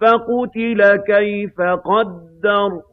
فَقُتِلَ كَيْفَ قَدَّرَ